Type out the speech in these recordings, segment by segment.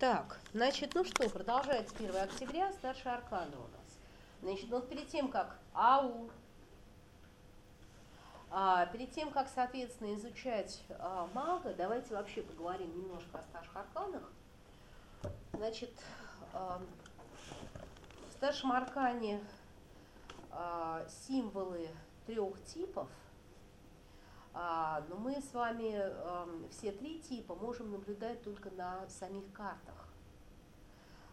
Так, значит, ну что, продолжается 1 октября, старшая аркана у нас. Значит, ну перед тем, как АУ, а, перед тем, как, соответственно, изучать а, мага, давайте вообще поговорим немножко о старших арканах. Значит, а, в старшем аркане а, символы трех типов, но мы с вами а, все три типа можем наблюдать только на самих картах.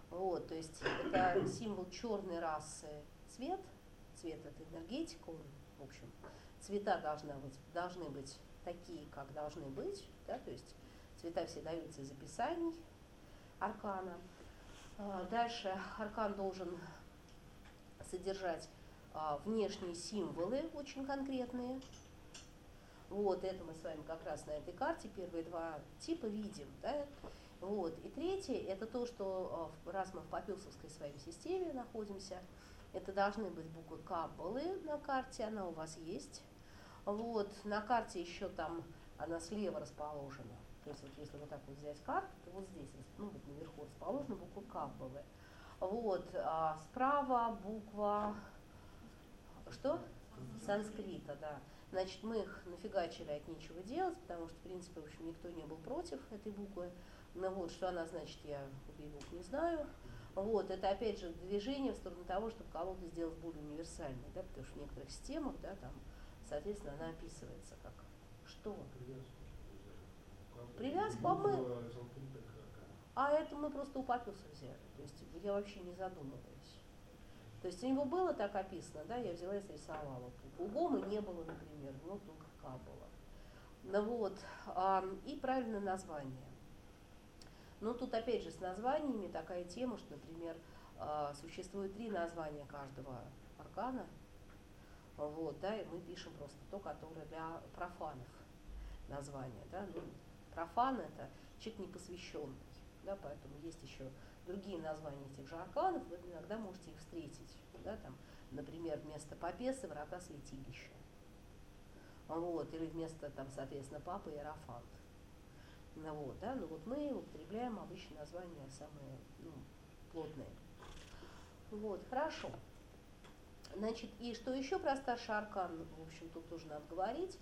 Вот, то есть это символ черной расы цвет, цвет это энергетика, он, в общем, цвета должны быть, должны быть такие, как должны быть, да, то есть цвета все даются из описаний аркана. А, дальше аркан должен содержать а, внешние символы очень конкретные. Вот, это мы с вами как раз на этой карте первые два типа видим. Да? Вот. И третье, это то, что а, раз мы в Попилсовской своей системе находимся, это должны быть буквы Каббалы на карте, она у вас есть. Вот, на карте еще там она слева расположена. То есть вот если вот так вот взять карту, то вот здесь, ну вот наверху расположена буква Каббалы. Вот, а справа буква, что? Санскрита, да. Значит, мы их нафигачили от нечего делать, потому что, в принципе, в общем, никто не был против этой буквы. Ну вот, что она значит, я убей букв не знаю. Вот, это опять же движение в сторону того, чтобы колоду сделать более универсальной, да, потому что в некоторых системах, да, там, соответственно, она описывается как что? Привязку, а мы... А это мы просто у Папюса взяли, то есть я вообще не задумываюсь. То есть у него было так описано, да, я взяла и срисовала. У Гомы не было, например, но только К было. Ну вот, и правильное название. Но тут опять же с названиями такая тема, что, например, а, существует три названия каждого аркана. Вот, да, и мы пишем просто то, которое для профанов название. Да? Ну, профан это человек непосвященный, да, поэтому есть еще другие названия этих же арканов, вы иногда можете их встретить. Да, там, например, вместо Попесы врата святилища. Вот, или вместо, там, соответственно, папы Иерофант. Ну, вот, да, ну вот мы употребляем обычно названия самые ну, плотные. Вот, хорошо. Значит, и что еще про старший аркан, в общем, тут тоже надо говорить,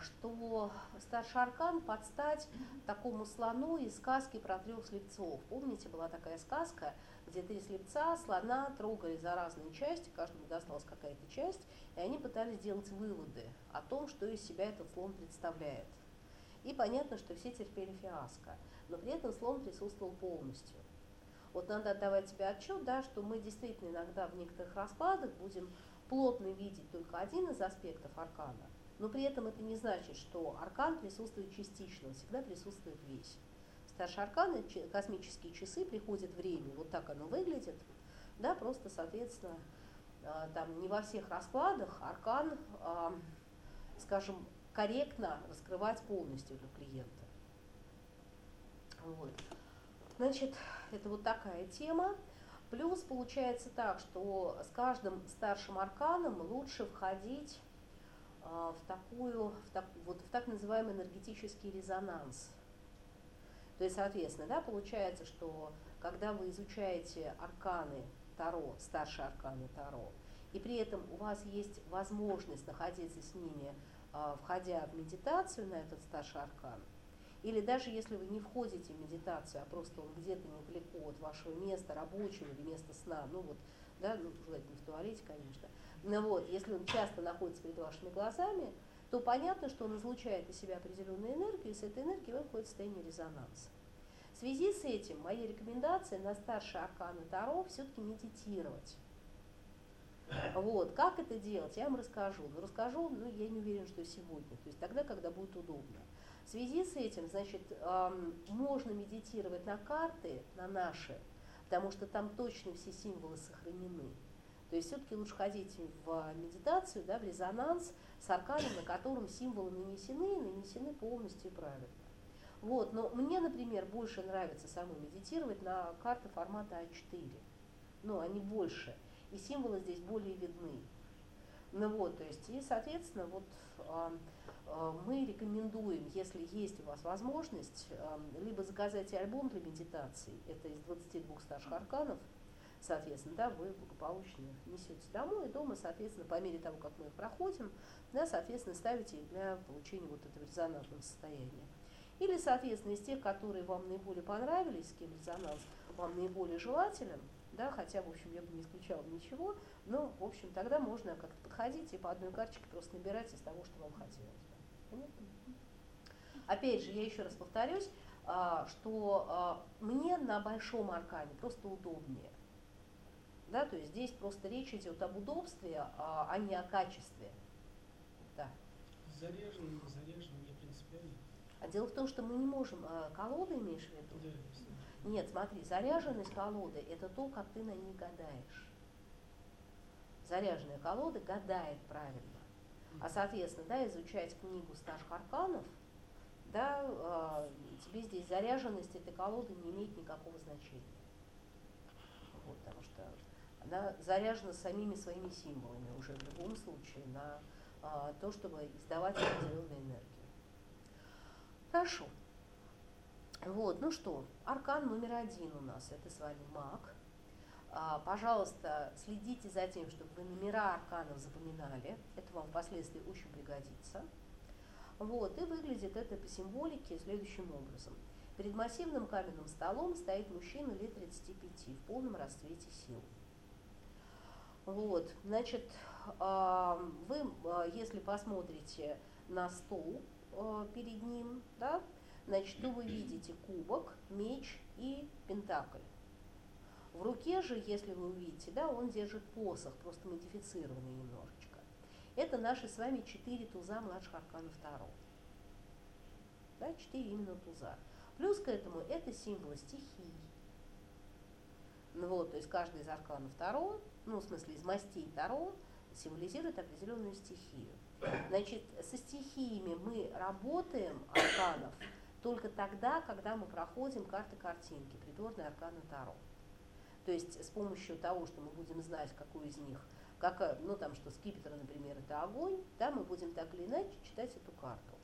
что старший аркан под стать такому слону из сказки про трех слепцов. Помните, была такая сказка, где три слепца слона трогали за разные части, каждому досталась какая-то часть, и они пытались сделать выводы о том, что из себя этот слон представляет. И понятно, что все терпели фиаско, но при этом слон присутствовал полностью. Вот надо отдавать себе отчет, да, что мы действительно иногда в некоторых раскладах будем плотно видеть только один из аспектов аркана, но при этом это не значит, что аркан присутствует частично, он всегда присутствует весь. Старшие арканы, космические часы, приходит время, вот так оно выглядит, да, просто, соответственно, а, там не во всех раскладах аркан, а, скажем, корректно раскрывать полностью для клиента. Вот. Значит, это вот такая тема. Плюс получается так, что с каждым старшим арканом лучше входить э, в, такую, в, так, вот, в так называемый энергетический резонанс. То есть, соответственно, да, получается, что когда вы изучаете арканы Таро, старшие арканы Таро, и при этом у вас есть возможность находиться с ними а, входя в медитацию на этот старший аркан, или даже если вы не входите в медитацию, а просто он где-то недалеко от вашего места рабочего или места сна, ну вот, да, ну, желательно в туалете, конечно, но вот, если он часто находится перед вашими глазами, то понятно, что он излучает из себя определенную энергию, и с этой энергией вы входите в состояние резонанса. В связи с этим моя рекомендация на старшие арканы Таро все-таки медитировать. Вот, как это делать, я вам расскажу. Но расскажу, ну, я не уверена, что сегодня, то есть тогда, когда будет удобно. В связи с этим, значит, эм, можно медитировать на карты, на наши, потому что там точно все символы сохранены. То есть все-таки лучше ходить в медитацию, да, в резонанс с арканом, на котором символы нанесены, нанесены полностью и правильно. Вот, но мне, например, больше нравится самой медитировать на карты формата А4. Ну, они больше и символы здесь более видны. Ну вот, то есть, и, соответственно, вот а, а, мы рекомендуем, если есть у вас возможность, а, либо заказать альбом для медитации, это из 22 старших арканов, соответственно, да, вы благополучно несете домой, и дома, соответственно, по мере того, как мы их проходим, да, соответственно, ставите их для получения вот этого резонансного состояния. Или, соответственно, из тех, которые вам наиболее понравились, с кем резонанс вам наиболее желателен, да, хотя, в общем, я бы не исключала ничего, но, в общем, тогда можно как-то подходить и по одной карточке просто набирать из того, что вам хотелось. Понятно? Опять же, я еще раз повторюсь, а, что а, мне на большом аркане просто удобнее. Да, то есть здесь просто речь идет об удобстве, а, а не о качестве. Да. Заряженный, заряженный, не принципиально. А дело в том, что мы не можем, колоды имеешь в виду? Да, Нет, смотри, заряженность колоды – это то, как ты на ней гадаешь. Заряженная колода гадает правильно. А соответственно, да, изучать книгу старших арканов, да, э, тебе здесь заряженность этой колоды не имеет никакого значения. Вот, потому что она заряжена самими своими символами уже в любом случае на э, то, чтобы издавать определенную энергию. Хорошо. Вот, ну что, аркан номер один у нас, это с вами маг. А, пожалуйста, следите за тем, чтобы вы номера арканов запоминали. Это вам впоследствии очень пригодится. Вот, и выглядит это по символике следующим образом. Перед массивным каменным столом стоит мужчина лет 35 в полном расцвете сил. Вот, значит, а, вы, а, если посмотрите на стол перед ним, да, значит, то вы видите кубок, меч и пентакль. В руке же, если вы увидите, да, он держит посох, просто модифицированный немножечко. Это наши с вами четыре туза младших арканов Таро. Да, четыре именно туза. Плюс к этому это символы стихий. Ну вот, то есть каждый из арканов Таро, ну в смысле из мастей Таро, символизирует определенную стихию. Значит, со стихиями мы работаем арканов только тогда, когда мы проходим карты-картинки, придворные арканы Таро. То есть с помощью того, что мы будем знать, какой из них, как, ну там что скипетр, например, это огонь, да, мы будем так или иначе читать эту карту.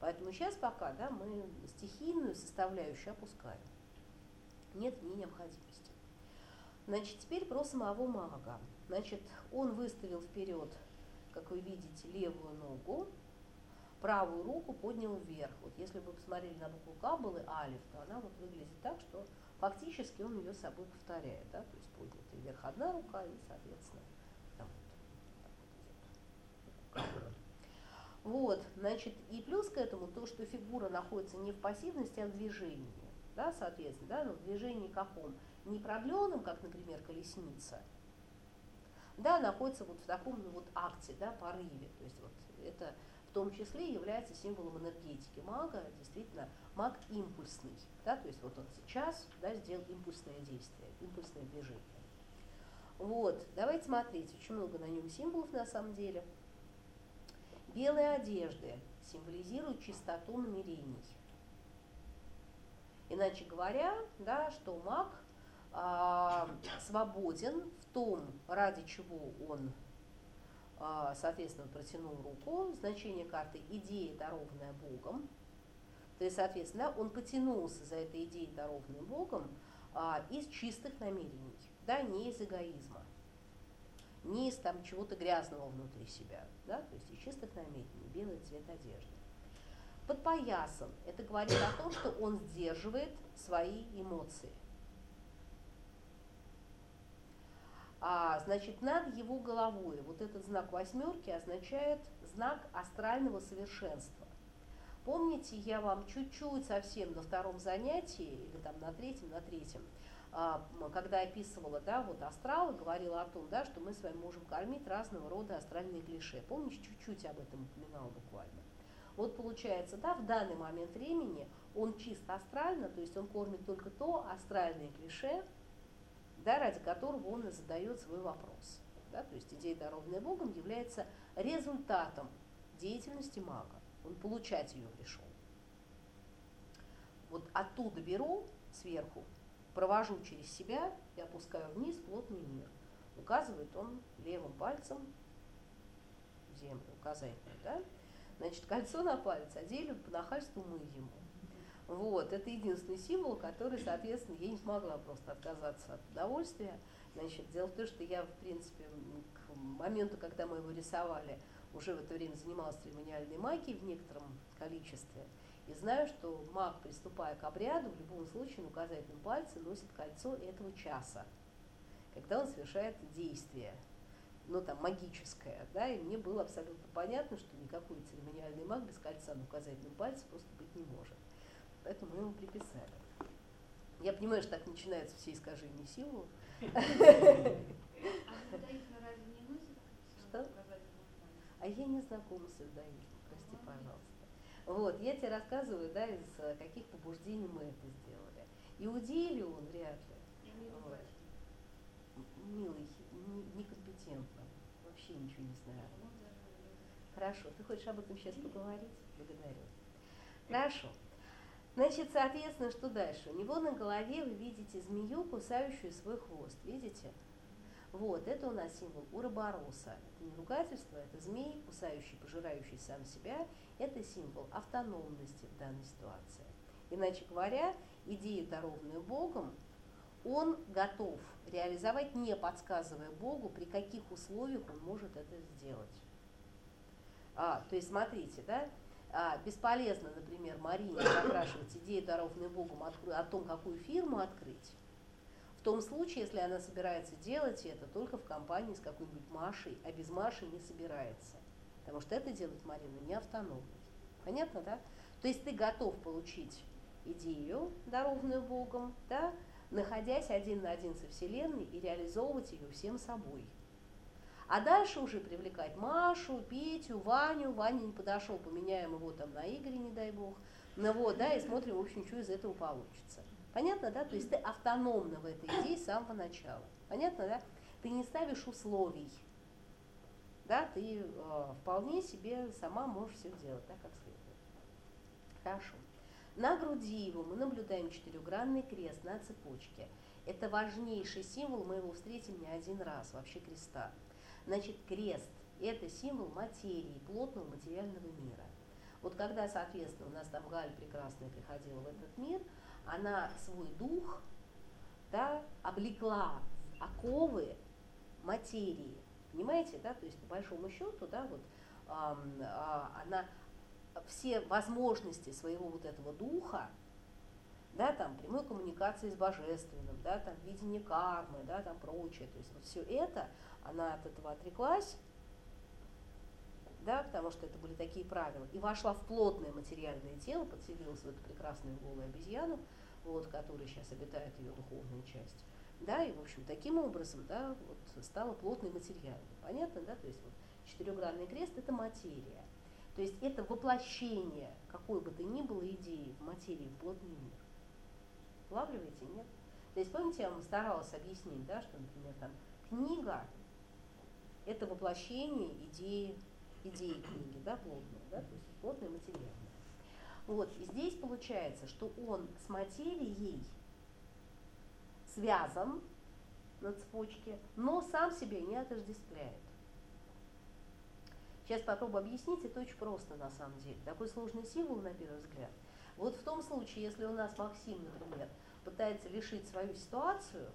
Поэтому сейчас пока да, мы стихийную составляющую опускаем. Нет в ней необходимости. Значит, теперь про самого мага. Значит, он выставил вперед, как вы видите, левую ногу, правую руку поднял вверх. Вот если вы посмотрели на букву К, был Алиф, то она вот выглядит так, что фактически он ее собой повторяет, да, то есть поднятая вверх одна рука и, соответственно, там вот, вот, значит, и плюс к этому то, что фигура находится не в пассивности, а в движении, да, соответственно, да, но в движении каком? Не продленном, как, например, колесница, да, находится вот в таком ну, вот акте, да, порыве, то есть вот это в том числе является символом энергетики мага, действительно, маг импульсный, да, то есть вот он сейчас да, сделал импульсное действие, импульсное движение. Вот, давайте смотреть, очень много на нем символов на самом деле. Белые одежды символизируют чистоту намерений. Иначе говоря, да, что маг свободен в том, ради чего он а, соответственно, протянул руку, значение карты «идея, дарованная Богом». То есть, соответственно, он потянулся за этой идеей, дарованной Богом, а, из чистых намерений, да, не из эгоизма, не из там чего-то грязного внутри себя, да, то есть из чистых намерений, белый цвет одежды. Под поясом это говорит о том, что он сдерживает свои эмоции – А, значит, над его головой вот этот знак восьмерки означает знак астрального совершенства. Помните, я вам чуть-чуть совсем на втором занятии, или там на третьем, на третьем, а, когда описывала, да, вот астрал, говорила о том, да, что мы с вами можем кормить разного рода астральные клише. Помнишь, чуть-чуть об этом упоминала буквально. Вот получается, да, в данный момент времени он чисто астрально, то есть он кормит только то астральное клише, да, ради которого он и задает свой вопрос. Да, то есть идея, дарованная Богом, является результатом деятельности мага. Он получать ее пришел. Вот оттуда беру сверху, провожу через себя и опускаю вниз плотный мир. Указывает он левым пальцем землю, указательную, да, значит, кольцо на палец одели по нахальству мы ему. Вот, это единственный символ, который, соответственно, я не смогла просто отказаться от удовольствия. Значит, дело в том, что я, в принципе, к моменту, когда мы его рисовали, уже в это время занималась церемониальной магией в некотором количестве. И знаю, что маг, приступая к обряду, в любом случае на указательном пальце носит кольцо этого часа, когда он совершает действие, ну там магическое, да, и мне было абсолютно понятно, что никакой церемониальный маг без кольца на указательном пальце просто быть не может поэтому мы ему приписали. Я понимаю, что так начинаются все искажения силы. Что? А я не знакома с иудаизмом, прости, пожалуйста. Вот, я тебе рассказываю, да, из каких побуждений мы это сделали. Иудей ли он вряд ли? Вот. Милый, некомпетентно, вообще ничего не знаю. Хорошо, ты хочешь об этом сейчас поговорить? Благодарю. Хорошо. Значит, соответственно, что дальше? У него на голове вы видите змею, кусающую свой хвост. Видите? Вот, это у нас символ Уробороса. Это не ругательство, это змей, кусающий, пожирающий сам себя. Это символ автономности в данной ситуации. Иначе говоря, идею, дарованную Богом, он готов реализовать, не подсказывая Богу, при каких условиях он может это сделать. А, то есть, смотрите, да, а, бесполезно, например, Марине запрашивать идею, дарованную Богом, о том, какую фирму открыть, в том случае, если она собирается делать это только в компании с какой-нибудь Машей, а без Маши не собирается. Потому что это делает Марина не автономно. Понятно, да? То есть ты готов получить идею, дарованную Богом, да, находясь один на один со Вселенной и реализовывать ее всем собой – а дальше уже привлекать Машу, Петю, Ваню. Ваня не подошел, поменяем его там на Игоря, не дай бог. Ну вот, да, и смотрим, в общем, что из этого получится. Понятно, да? То есть ты автономна в этой идее с самого начала. Понятно, да? Ты не ставишь условий. Да, ты э, вполне себе сама можешь все делать, да, как следует. Хорошо. На груди его мы наблюдаем четырехгранный крест на цепочке. Это важнейший символ, мы его встретим не один раз, вообще креста. Значит, крест – это символ материи, плотного материального мира. Вот когда, соответственно, у нас там Галь прекрасная приходила в этот мир, она свой дух да, облекла в оковы материи. Понимаете, да? То есть, по большому счету, да, вот э, э, она все возможности своего вот этого духа, да, там, прямой коммуникации с божественным, да, там, видение кармы, да, там, прочее, то есть вот все это она от этого отреклась, да, потому что это были такие правила, и вошла в плотное материальное тело, подселилась в эту прекрасную голую обезьяну, вот, которая сейчас обитает ее духовная часть. Да, и, в общем, таким образом, да, вот, стала плотной материальной. Понятно, да? То есть вот четырехгранный крест – это материя. То есть это воплощение какой бы то ни было идеи в материи, в плотный мир. Улавливаете, нет? То есть, помните, я вам старалась объяснить, да, что, например, там книга это воплощение идеи, идеи книги, да, плотной, да, то есть плотное материальное. Вот, и здесь получается, что он с материей связан на цепочке, но сам себя не отождествляет. Сейчас попробую объяснить, это очень просто на самом деле. Такой сложный символ на первый взгляд. Вот в том случае, если у нас Максим, например, пытается решить свою ситуацию,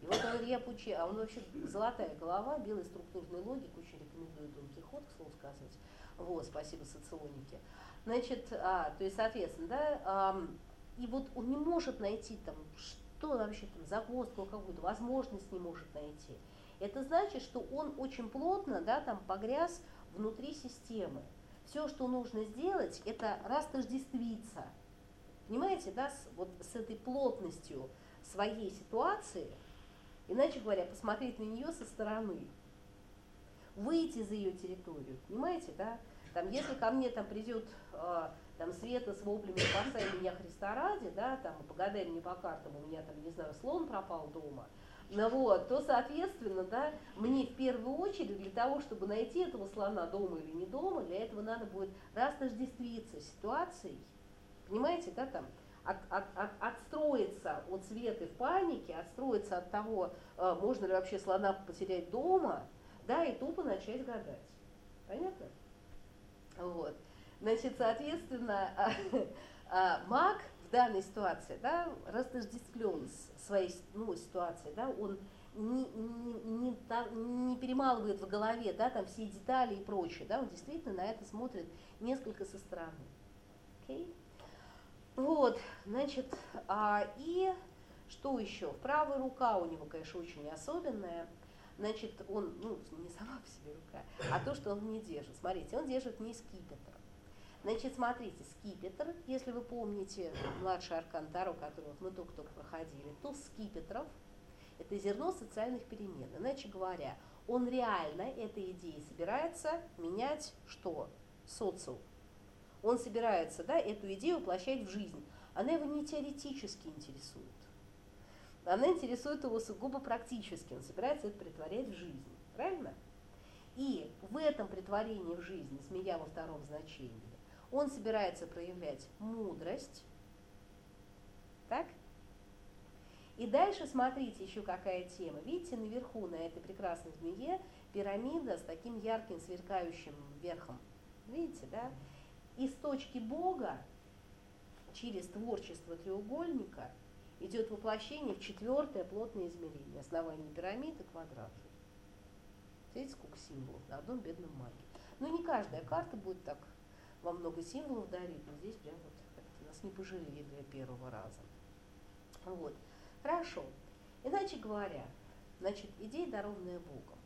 и вот он Илья Пучи, а он вообще золотая голова, белый структурный логик, очень рекомендую Дон Кихот, к слову сказать. Вот, спасибо соционике. Значит, а, то есть, соответственно, да, а, и вот он не может найти там, что вообще там, загвоздку какую-то, возможность не может найти. Это значит, что он очень плотно, да, там погряз внутри системы. Все, что нужно сделать, это растождествиться. Понимаете, да, с, вот с этой плотностью своей ситуации – Иначе говоря, посмотреть на нее со стороны, выйти за ее территорию, понимаете, да? Там, если ко мне там придет э, там Света с воплями «спасай меня Христа ради», да, там, погадай мне по картам, у меня там, не знаю, слон пропал дома, ну вот, то, соответственно, да, мне в первую очередь для того, чтобы найти этого слона дома или не дома, для этого надо будет растождествиться ситуацией, понимаете, да, там, от, от, от, отстроиться от света в панике, отстроиться от того, э, можно ли вообще слона потерять дома, да, и тупо начать гадать. Понятно? Вот. Значит, соответственно, а, маг в данной ситуации, да, растождествлен своей ну, ситуацией, да, он не, не, не, не перемалывает в голове, да, там все детали и прочее, да, он действительно на это смотрит несколько со стороны. Okay? Вот, значит, а, и что еще? Правая рука у него, конечно, очень особенная. Значит, он, ну, не сама по себе рука, а то, что он не держит. Смотрите, он держит не скипетр. Значит, смотрите, скипетр, если вы помните младший аркан Таро, который мы только-только проходили, то скипетров – это зерно социальных перемен. Иначе говоря, он реально этой идеей собирается менять что? Социум. Он собирается да, эту идею воплощать в жизнь. Она его не теоретически интересует. Она интересует его сугубо практически. Он собирается это притворять в жизнь. Правильно? И в этом притворении в жизнь, змея во втором значении, он собирается проявлять мудрость. Так? И дальше смотрите еще какая тема. Видите, наверху на этой прекрасной змее пирамида с таким ярким сверкающим верхом. Видите, да? И с точки Бога через творчество треугольника идет воплощение в четвертое плотное измерение, основание пирамиды, квадрат. Видите, сколько символов на одном бедном маге. Но не каждая карта будет так во много символов дарить, но здесь прям вот нас не пожалели для первого раза. Вот. Хорошо. Иначе говоря, значит, идея, дарованная Богом.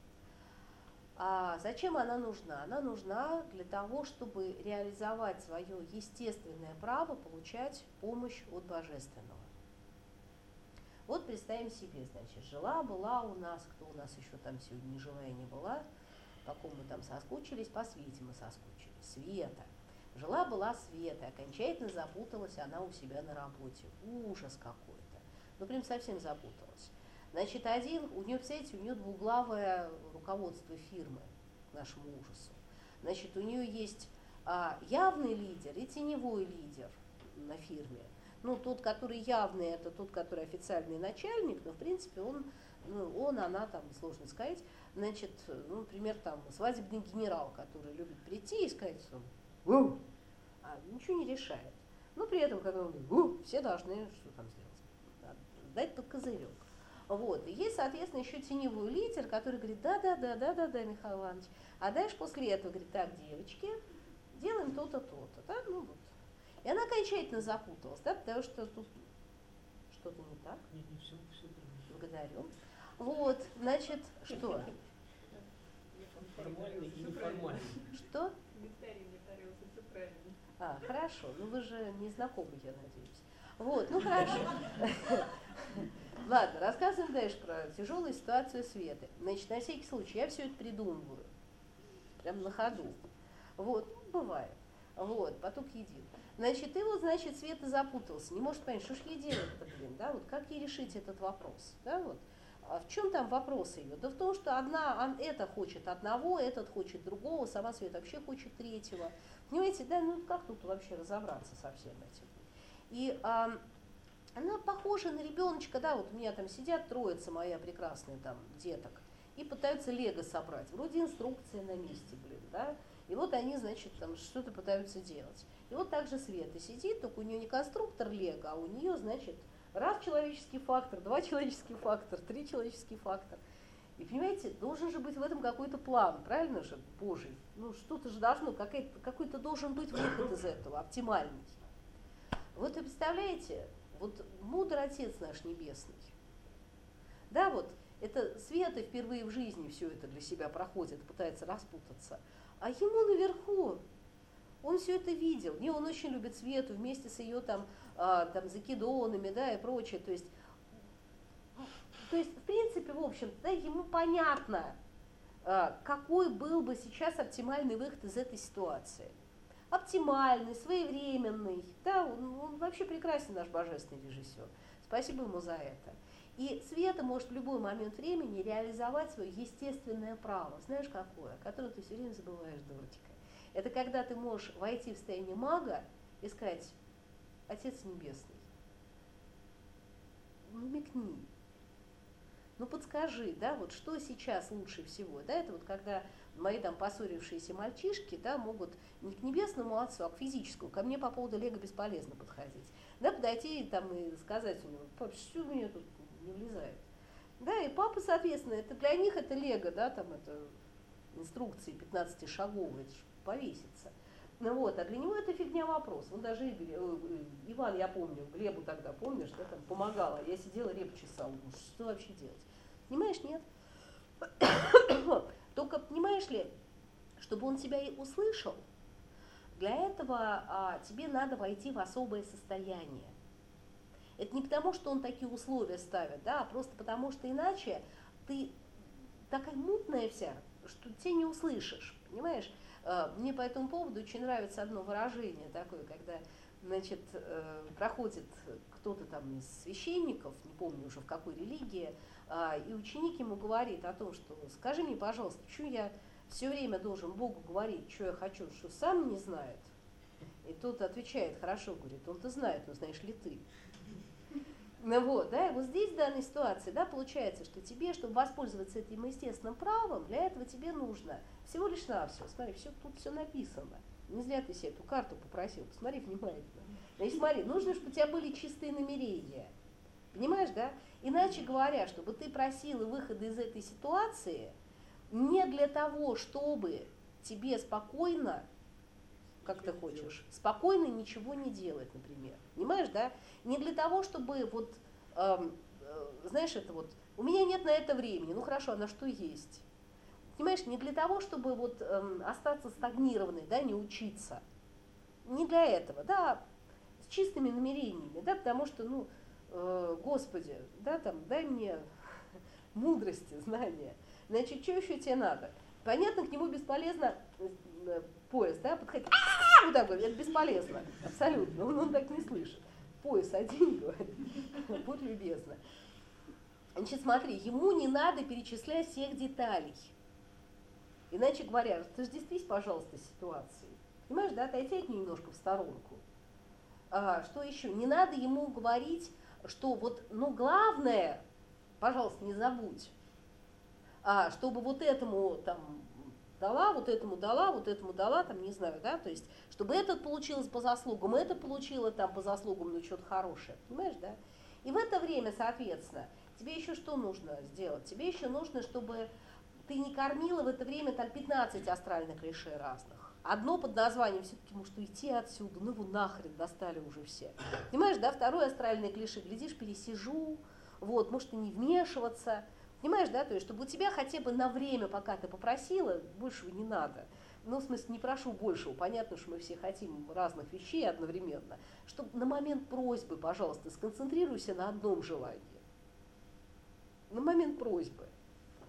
А зачем она нужна? Она нужна для того, чтобы реализовать свое естественное право получать помощь от Божественного. Вот представим себе, значит, жила-была у нас, кто у нас еще там сегодня не жила и не была, по ком мы там соскучились, по Свете мы соскучились, Света. Жила-была Света, окончательно запуталась она у себя на работе. Ужас какой-то. Ну, прям совсем запуталась. Значит, один, у нее, представляете, у нее двуглавое руководство фирмы, к нашему ужасу. Значит, у нее есть а, явный лидер и теневой лидер на фирме. Ну, тот, который явный, это тот, который официальный начальник, но, в принципе, он, ну, он она, там, сложно сказать, значит, ну, например, там, свадебный генерал, который любит прийти и сказать, что «Ву!», а ничего не решает. Но при этом, когда он говорит все должны что там сделать? Дать под козырек. Вот. И есть, соответственно, еще теневой лидер, который говорит, да-да-да, да-да-да, Михаил Иванович. А дальше после этого говорит, так, девочки, делаем то-то, то-то. Да? Ну, вот. И она окончательно запуталась, да, потому что тут что-то не так. Нет, не все, все Благодарю. Вот, значит, что? Формальный и неформальный. Что? Виктория мне понравился, все правильно. А, хорошо. Ну вы же не знакомы, я надеюсь. Вот, ну хорошо. Ладно, рассказываем дальше про тяжелую ситуацию Светы. Значит, на всякий случай, я все это придумываю. Прям на ходу. Вот, ну, бывает. Вот, поток един. Значит, и вот, значит, Света запутался, не может понять, что ж ей делать-то, блин, да, вот как ей решить этот вопрос, да, вот. А в чем там вопрос ее? Да в том, что одна, это хочет одного, этот хочет другого, сама Света вообще хочет третьего. Понимаете, да, ну как тут вообще разобраться со всем этим? И а, она похожа на ребеночка, да, вот у меня там сидят троица моя прекрасная там деток, и пытаются лего собрать. Вроде инструкция на месте, блин, да, и вот они, значит, там что-то пытаются делать. И вот так же Света сидит, только у нее не конструктор лего, а у нее, значит, раз человеческий фактор, два человеческий фактор, три человеческий фактор. И понимаете, должен же быть в этом какой-то план, правильно же, Божий? Ну что-то же должно, какой-то должен быть выход из этого, оптимальный. Вот и представляете, вот мудр Отец наш Небесный. Да, вот это Света впервые в жизни все это для себя проходит, пытается распутаться. А ему наверху, он все это видел. Не, он очень любит Свету вместе с ее там, а, там закидонами, да, и прочее. То есть, то есть, в принципе, в общем, да, ему понятно, а, какой был бы сейчас оптимальный выход из этой ситуации оптимальный, своевременный. Да, он, он вообще прекрасен, наш божественный режиссер. Спасибо ему за это. И Света может в любой момент времени реализовать свое естественное право. Знаешь какое? Которое ты все время забываешь, дурочка. Это когда ты можешь войти в состояние мага и сказать, Отец Небесный, намекни, ну подскажи, да, вот что сейчас лучше всего, да, это вот когда мои там поссорившиеся мальчишки, да, могут не к небесному отцу, а к физическому. Ко мне по поводу Лего бесполезно подходить. Да, подойти там и сказать у него, пап, что у меня тут не влезает. Да, и папа, соответственно, это для них это Лего, да, там это инструкции 15 шагов, это повесится. Ну вот, а для него это фигня вопрос. Он даже Игорь, э, э, Иван, я помню, Глебу тогда, помнишь, да, там помогала. Я сидела, реп чесала. Что вообще делать? Понимаешь, нет? Только, понимаешь ли, чтобы он тебя и услышал, для этого а, тебе надо войти в особое состояние. Это не потому, что он такие условия ставит, да, а просто потому, что иначе ты такая мутная вся, что тебя не услышишь, понимаешь? А, мне по этому поводу очень нравится одно выражение такое, когда значит, э, проходит кто-то там из священников, не помню уже в какой религии, и ученик ему говорит о том, что скажи мне, пожалуйста, что я все время должен Богу говорить, что я хочу, что сам не знает. И тот отвечает, хорошо, говорит, он-то знает, но знаешь ли ты. Ну вот, да, и вот здесь в данной ситуации, да, получается, что тебе, чтобы воспользоваться этим естественным правом, для этого тебе нужно всего лишь на все. Смотри, все, тут все написано. Не зря ты себе эту карту попросил, посмотри внимательно. Значит, смотри, нужно, чтобы у тебя были чистые намерения. Понимаешь, да? Иначе говоря, чтобы ты просила выхода из этой ситуации не для того, чтобы тебе спокойно, как ты хочешь, спокойно ничего не делать, например. Понимаешь, да? Не для того, чтобы вот, эм, э, знаешь, это вот, у меня нет на это времени, ну хорошо, а на что есть? Понимаешь, не для того, чтобы вот эм, остаться стагнированной, да, не учиться. Не для этого, да, с чистыми намерениями, да, потому что, ну, э, Господи, да, там, дай мне мудрости, знания. Значит, что еще тебе надо? Понятно, к нему бесполезно э, поезд, да, подходить, вот так вот, это бесполезно, абсолютно, он, он так не слышит. Пояс один, говорит, будь любезна. Значит, смотри, ему не надо перечислять всех деталей. Иначе говоря, раздестись, пожалуйста, ситуацией. Понимаешь, да, отойти от нее немножко в сторонку. А, что еще? Не надо ему говорить, что вот, ну, главное, пожалуйста, не забудь, а, чтобы вот этому там дала, вот этому дала, вот этому дала, там, не знаю, да, то есть, чтобы этот получилось по заслугам, это получило там по заслугам, ну, что-то хорошее, понимаешь, да? И в это время, соответственно, тебе еще что нужно сделать? Тебе еще нужно, чтобы ты не кормила в это время там 15 астральных клише разных. Одно под названием все-таки может уйти отсюда, ну его нахрен достали уже все. Понимаешь, да, второе астральное клише, глядишь, пересижу, вот, может и не вмешиваться. Понимаешь, да, то есть, чтобы у тебя хотя бы на время, пока ты попросила, большего не надо. Ну, в смысле, не прошу большего, понятно, что мы все хотим разных вещей одновременно. Чтобы на момент просьбы, пожалуйста, сконцентрируйся на одном желании. На момент просьбы.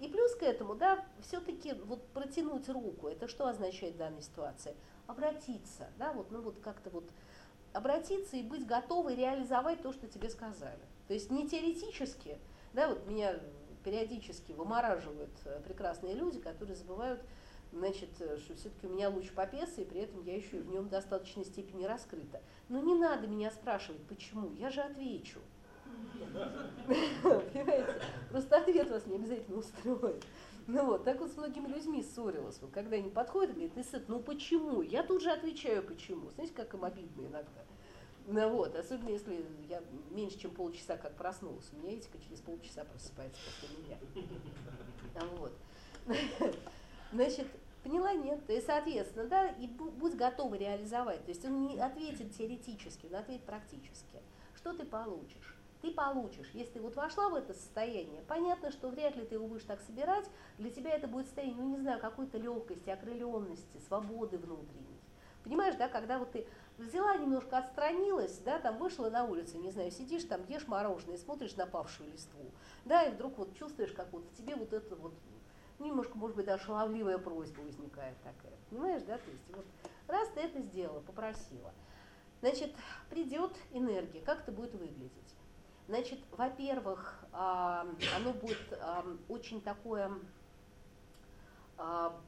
И плюс к этому, да, все-таки вот протянуть руку, это что означает в данной ситуации? Обратиться, да, вот, ну вот как-то вот обратиться и быть готовой реализовать то, что тебе сказали. То есть не теоретически, да, вот меня периодически вымораживают э, прекрасные люди, которые забывают, значит, э, что все-таки у меня луч попеса, и при этом я еще в нем в достаточной степени раскрыта. Но не надо меня спрашивать, почему, я же отвечу. Понимаете? Просто ответ вас не обязательно устроит. Ну вот, так вот с многими людьми ссорилась. Вот, когда они подходят и говорят, ты сыт, ну почему? Я тут же отвечаю, почему. Знаете, как им обидно иногда. Ну вот, особенно если я меньше, чем полчаса как проснулась. У меня Этика через полчаса просыпается после меня. Вот. Значит, поняла, нет? Есть, соответственно, да, и будь готова реализовать. То есть он не ответит теоретически, он ответит практически. Что ты получишь? Ты получишь. Если ты вот вошла в это состояние, понятно, что вряд ли ты его будешь так собирать, для тебя это будет состояние, ну не знаю, какой-то легкости, окрыленности, свободы внутренней. Понимаешь, да, когда вот ты взяла немножко отстранилась, да, там вышла на улицу, не знаю, сидишь там, ешь мороженое, смотришь на павшую листву, да, и вдруг вот чувствуешь, как вот в тебе вот это вот, немножко, может быть, даже шаловливая просьба возникает такая, понимаешь, да, то есть вот раз ты это сделала, попросила, значит, придет энергия, как это будет выглядеть? Значит, во-первых, оно будет очень такое, а,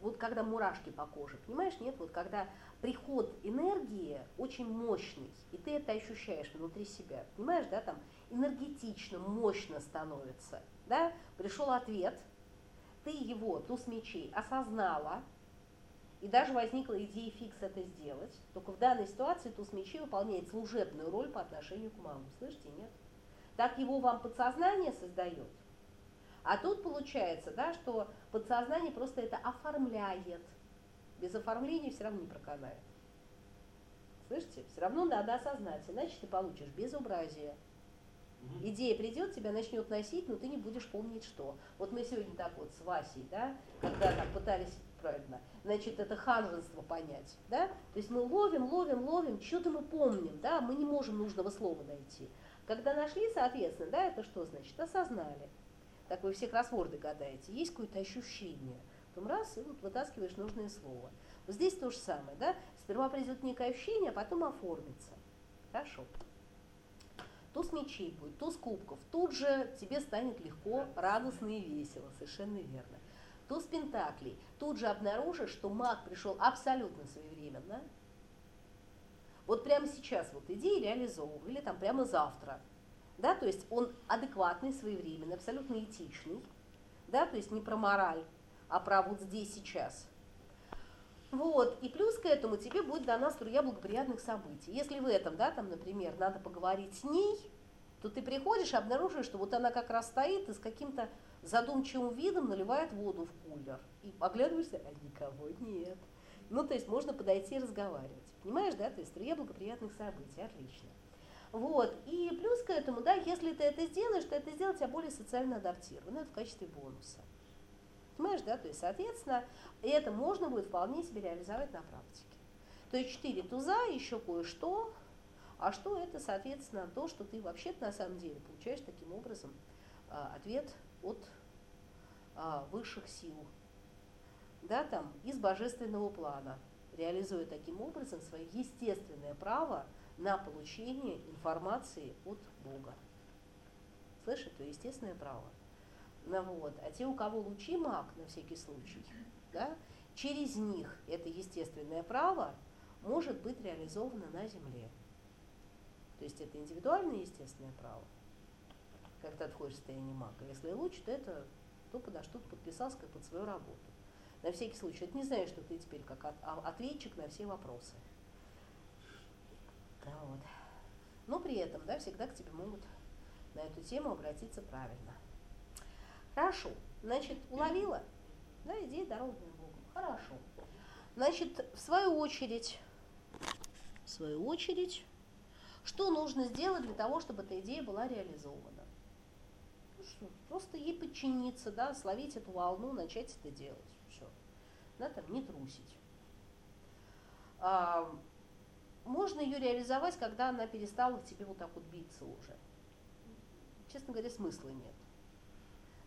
вот когда мурашки по коже, понимаешь, нет, вот когда приход энергии очень мощный, и ты это ощущаешь внутри себя, понимаешь, да, там энергетично, мощно становится, да, пришел ответ, ты его, туз мечей, осознала, и даже возникла идея фикс это сделать, только в данной ситуации туз мечей выполняет служебную роль по отношению к магу. Слышите, нет? Так его вам подсознание создает. А тут получается, да, что подсознание просто это оформляет. Без оформления все равно не проканает. Слышите? Все равно надо осознать, иначе ты получишь безобразие. Идея придет, тебя начнет носить, но ты не будешь помнить что. Вот мы сегодня так вот с Васей, да, когда там пытались правильно, значит, это ханжество понять, да, то есть мы ловим, ловим, ловим, что-то мы помним, да, мы не можем нужного слова найти. Когда нашли, соответственно, да, это что значит? Осознали. Так вы все кроссворды гадаете, есть какое-то ощущение, потом раз, и вот вытаскиваешь нужное слово. Вот здесь то же самое, да, сперва придет некое ощущение, а потом оформится. Хорошо туз мечей будет, туз кубков. Тут же тебе станет легко, радостно и весело, совершенно верно. Туз пентаклей. Тут же обнаружишь, что маг пришел абсолютно своевременно. Вот прямо сейчас вот иди и реализовывай, или там прямо завтра. Да, то есть он адекватный, своевременный, абсолютно этичный. Да, то есть не про мораль, а про вот здесь сейчас. Вот, и плюс к этому тебе будет дана струя благоприятных событий. Если в этом, да, там, например, надо поговорить с ней, то ты приходишь и обнаруживаешь, что вот она как раз стоит и с каким-то задумчивым видом наливает воду в кулер. И оглядываешься, а никого нет. Ну, то есть можно подойти и разговаривать. Понимаешь, да? То есть струя благоприятных событий. Отлично. Вот. И плюс к этому, да, если ты это сделаешь, то это сделать тебя более социально адаптированным. Это в качестве бонуса. Понимаешь, да? То есть, соответственно, это можно будет вполне себе реализовать на практике. То есть четыре туза, еще кое-что. А что это, соответственно, то, что ты вообще-то на самом деле получаешь таким образом а, ответ от высших сил, да, там, из божественного плана, реализуя таким образом свое естественное право на получение информации от Бога. Слышишь, то естественное право. Ну, вот. А те, у кого лучи маг, на всякий случай, да, через них это естественное право может быть реализовано на Земле. То есть это индивидуальное естественное право, когда ты входишь в состояние мага. Если луч, то это то, подо что подписался как под свою работу. На всякий случай. Это не значит, что ты теперь как а, ответчик на все вопросы. Да, вот. Но при этом, да, всегда к тебе могут на эту тему обратиться правильно. Хорошо. Значит, уловила? Да, иди дорогным Богом. Хорошо. Значит, в свою очередь, в свою очередь, что нужно сделать для того, чтобы эта идея была реализована? Просто ей подчиниться, да, словить эту волну, начать это делать. Все. Да, там, не трусить. А, можно ее реализовать, когда она перестала тебе вот так вот биться уже. Честно говоря, смысла нет.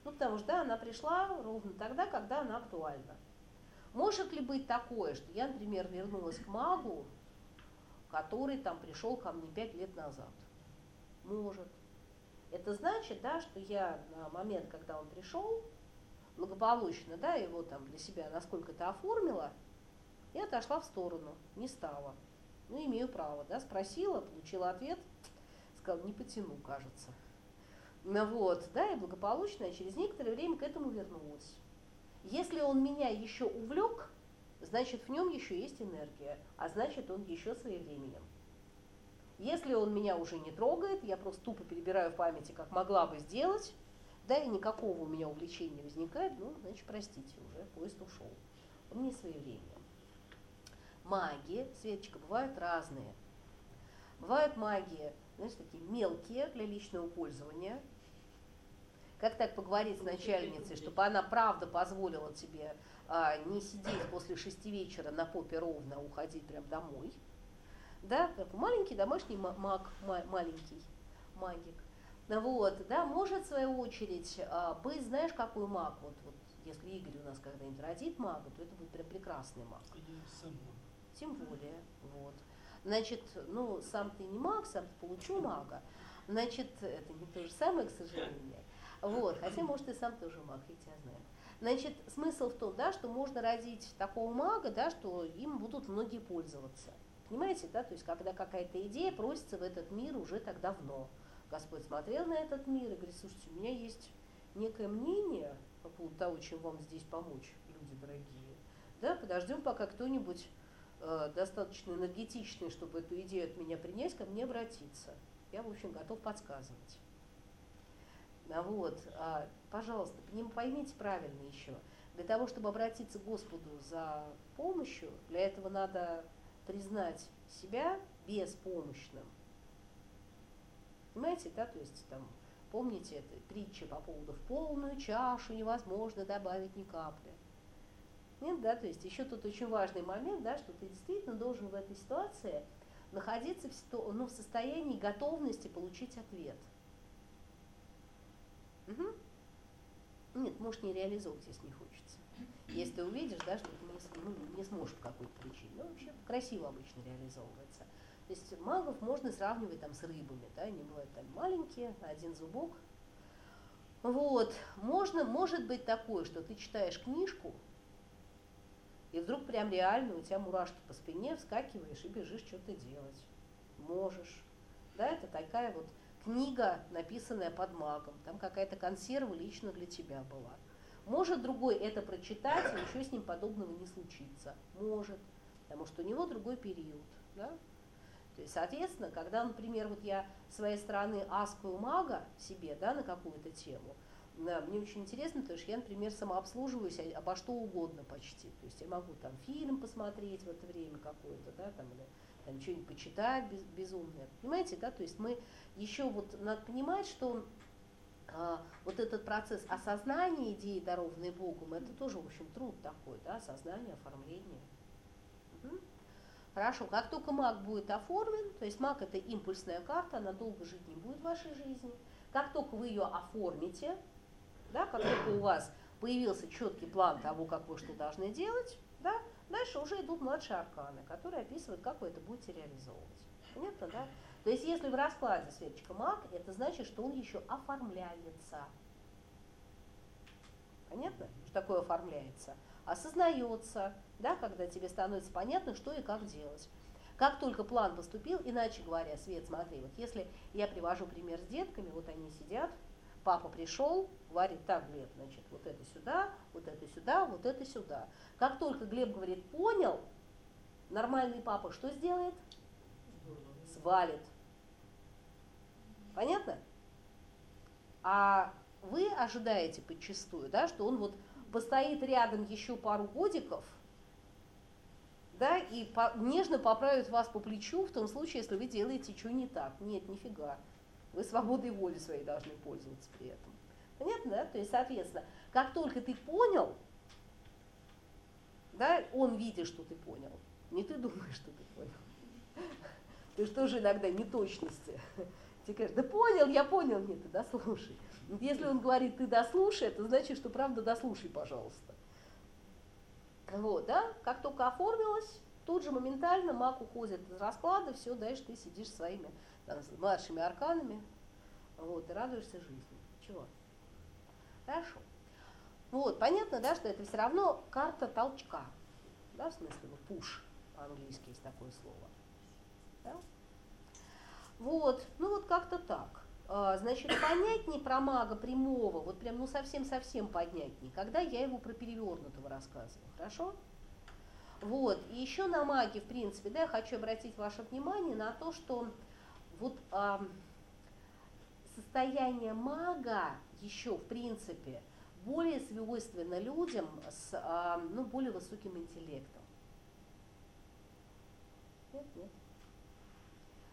Ну, потому что да, она пришла ровно тогда, когда она актуальна. Может ли быть такое, что я, например, вернулась к магу, который там пришел ко мне пять лет назад? Может. Это значит, да, что я на момент, когда он пришел, благополучно, да, его там для себя насколько-то оформила, я отошла в сторону, не стала. Ну, имею право, да, спросила, получила ответ, сказала, не потяну, кажется. Ну вот, да, и благополучно я через некоторое время к этому вернулась. Если он меня еще увлек, значит в нем еще есть энергия, а значит он еще своевременен. Если он меня уже не трогает, я просто тупо перебираю в памяти, как могла бы сделать, да, и никакого у меня увлечения не возникает, ну, значит, простите, уже поезд ушел. Он не своевременен. Маги, Светочка, бывают разные. Бывают магии, знаешь, такие мелкие для личного пользования, как так поговорить с начальницей, чтобы она правда позволила тебе а, не сидеть после шести вечера на попе ровно, а уходить прям домой? Да, как маленький домашний маг, маленький магик. Вот, да, может в свою очередь а, быть, знаешь, какой маг, вот, вот если Игорь у нас когда-нибудь родит мага, то это будет прям прекрасный маг. Тем более, вот. Значит, ну, сам ты не маг, сам ты получу мага. Значит, это не то же самое, к сожалению. Вот, хотя, может, и сам тоже маг, я знаю. Значит, смысл в том, да, что можно родить такого мага, да, что им будут многие пользоваться. Понимаете, да, то есть когда какая-то идея просится в этот мир уже так давно. Господь смотрел на этот мир и говорит, слушайте, у меня есть некое мнение, по поводу того, чем вам здесь помочь, люди дорогие. Да, подождем, пока кто-нибудь э, достаточно энергетичный, чтобы эту идею от меня принять, ко мне обратиться. Я, в общем, готов подсказывать. А вот, а, пожалуйста, поймите правильно еще. Для того, чтобы обратиться к Господу за помощью, для этого надо признать себя беспомощным. Понимаете, да, то есть там, помните это притча по поводу в полную чашу невозможно добавить ни капли. Нет, да, то есть еще тут очень важный момент, да, что ты действительно должен в этой ситуации находиться в, ну, в состоянии готовности получить ответ. Угу. Нет, может не реализовывать, если не хочется. Если ты увидишь, да, что ты не, ну, не сможешь по какой-то причине. Ну, вообще красиво обычно реализовывается. То есть магов можно сравнивать там с рыбами, да, они бывают там маленькие, один зубок. Вот, можно, может быть такое, что ты читаешь книжку, и вдруг прям реально у тебя мурашки по спине, вскакиваешь и бежишь что-то делать. Можешь. Да, это такая вот книга, написанная под магом. Там какая-то консерва лично для тебя была. Может другой это прочитать, и ничего с ним подобного не случится. Может. Потому что у него другой период. Да? То есть, соответственно, когда, например, вот я своей стороны аскую мага себе да, на какую-то тему, да, мне очень интересно, потому что я, например, самообслуживаюсь обо что угодно почти. То есть я могу там фильм посмотреть в это время какой-то, да, там, или там что-нибудь почитать без, безумное. Понимаете, да? То есть мы еще вот надо понимать, что вот этот процесс осознания идеи, дарованной Богом, это тоже, в общем, труд такой, да, осознание, оформление. Угу. Хорошо, как только маг будет оформлен, то есть маг это импульсная карта, она долго жить не будет в вашей жизни. Как только вы ее оформите, да, как только у вас появился четкий план того, как вы что должны делать, да, дальше уже идут младшие арканы, которые описывают, как вы это будете реализовывать. Понятно, да? То есть если в раскладе свечка маг, это значит, что он еще оформляется. Понятно, что такое оформляется? Осознается, да, когда тебе становится понятно, что и как делать. Как только план поступил, иначе говоря, Свет, смотри, вот если я привожу пример с детками, вот они сидят, Папа пришел, говорит, так, Глеб, значит, вот это сюда, вот это сюда, вот это сюда. Как только Глеб говорит, понял, нормальный папа что сделает? Свалит. Понятно? А вы ожидаете подчастую, да, что он вот постоит рядом еще пару годиков, да, и по, нежно поправит вас по плечу в том случае, если вы делаете что не так. Нет, нифига. Вы свободой воли своей должны пользоваться при этом. Понятно, да? То есть, соответственно, как только ты понял, да, он видит, что ты понял. Не ты думаешь, что ты понял. Ты же тоже иногда неточности. Тебе говорят, да понял, я понял, нет, ты дослушай. Если он говорит, ты дослушай, это значит, что правда дослушай, пожалуйста. Вот, да, как только оформилось, тут же моментально маг уходит из расклада, все, дальше ты сидишь своими там, младшими арканами, вот, и радуешься жизни. Чего? Хорошо. Вот, понятно, да, что это все равно карта толчка. Да, в смысле, пуш по-английски есть такое слово. Да? Вот, ну вот как-то так. А, значит, понятнее про мага прямого, вот прям ну совсем-совсем понятнее, когда я его про перевернутого рассказываю, хорошо? Вот, и еще на маге, в принципе, да, я хочу обратить ваше внимание на то, что вот э, состояние мага еще, в принципе, более свойственно людям с э, ну, более высоким интеллектом. Нет, нет.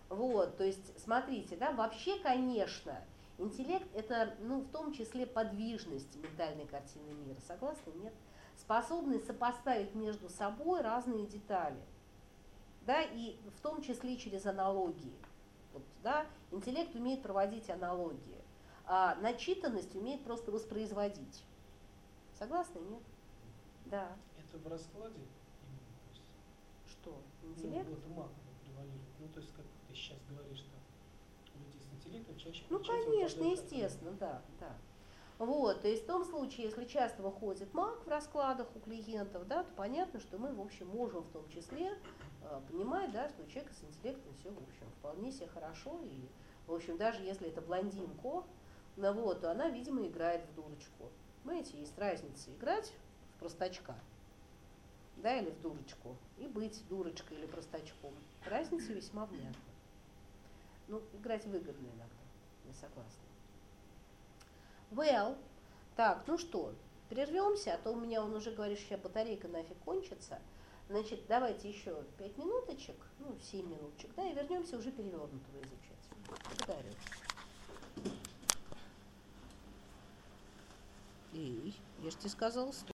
Вот, то есть, смотрите, да, вообще, конечно, интеллект это, ну, в том числе подвижность ментальной картины мира. Согласны? Нет? Способность сопоставить между собой разные детали. Да, и в том числе через аналогии. Вот, да, интеллект умеет проводить аналогии, а начитанность умеет просто воспроизводить. Согласны, нет? Да. Это в раскладе Что? Интеллект? Ну, вот ума превалирует. Ну, то есть, как ты сейчас говоришь, что люди с интеллектом чаще Ну, конечно, естественно, да, да. Вот, то есть в том случае, если часто выходит маг в раскладах у клиентов, да, то понятно, что мы, в общем, можем в том числе э, понимать, да, что у человека с интеллектом все, в общем, вполне себе хорошо. И, в общем, даже если это блондинка, ну, вот, то она, видимо, играет в дурочку. Понимаете, есть разница играть в простачка, да, или в дурочку, и быть дурочкой или простачком. Разница весьма внятна. Ну, играть выгодно иногда, я согласна. Well, так, ну что, прервемся, а то у меня, он уже говорит, что батарейка нафиг кончится. Значит, давайте еще пять минуточек, ну, семь минуточек, да, и вернемся уже перевернутого изучать. Благодарю. Эй, я же тебе сказала,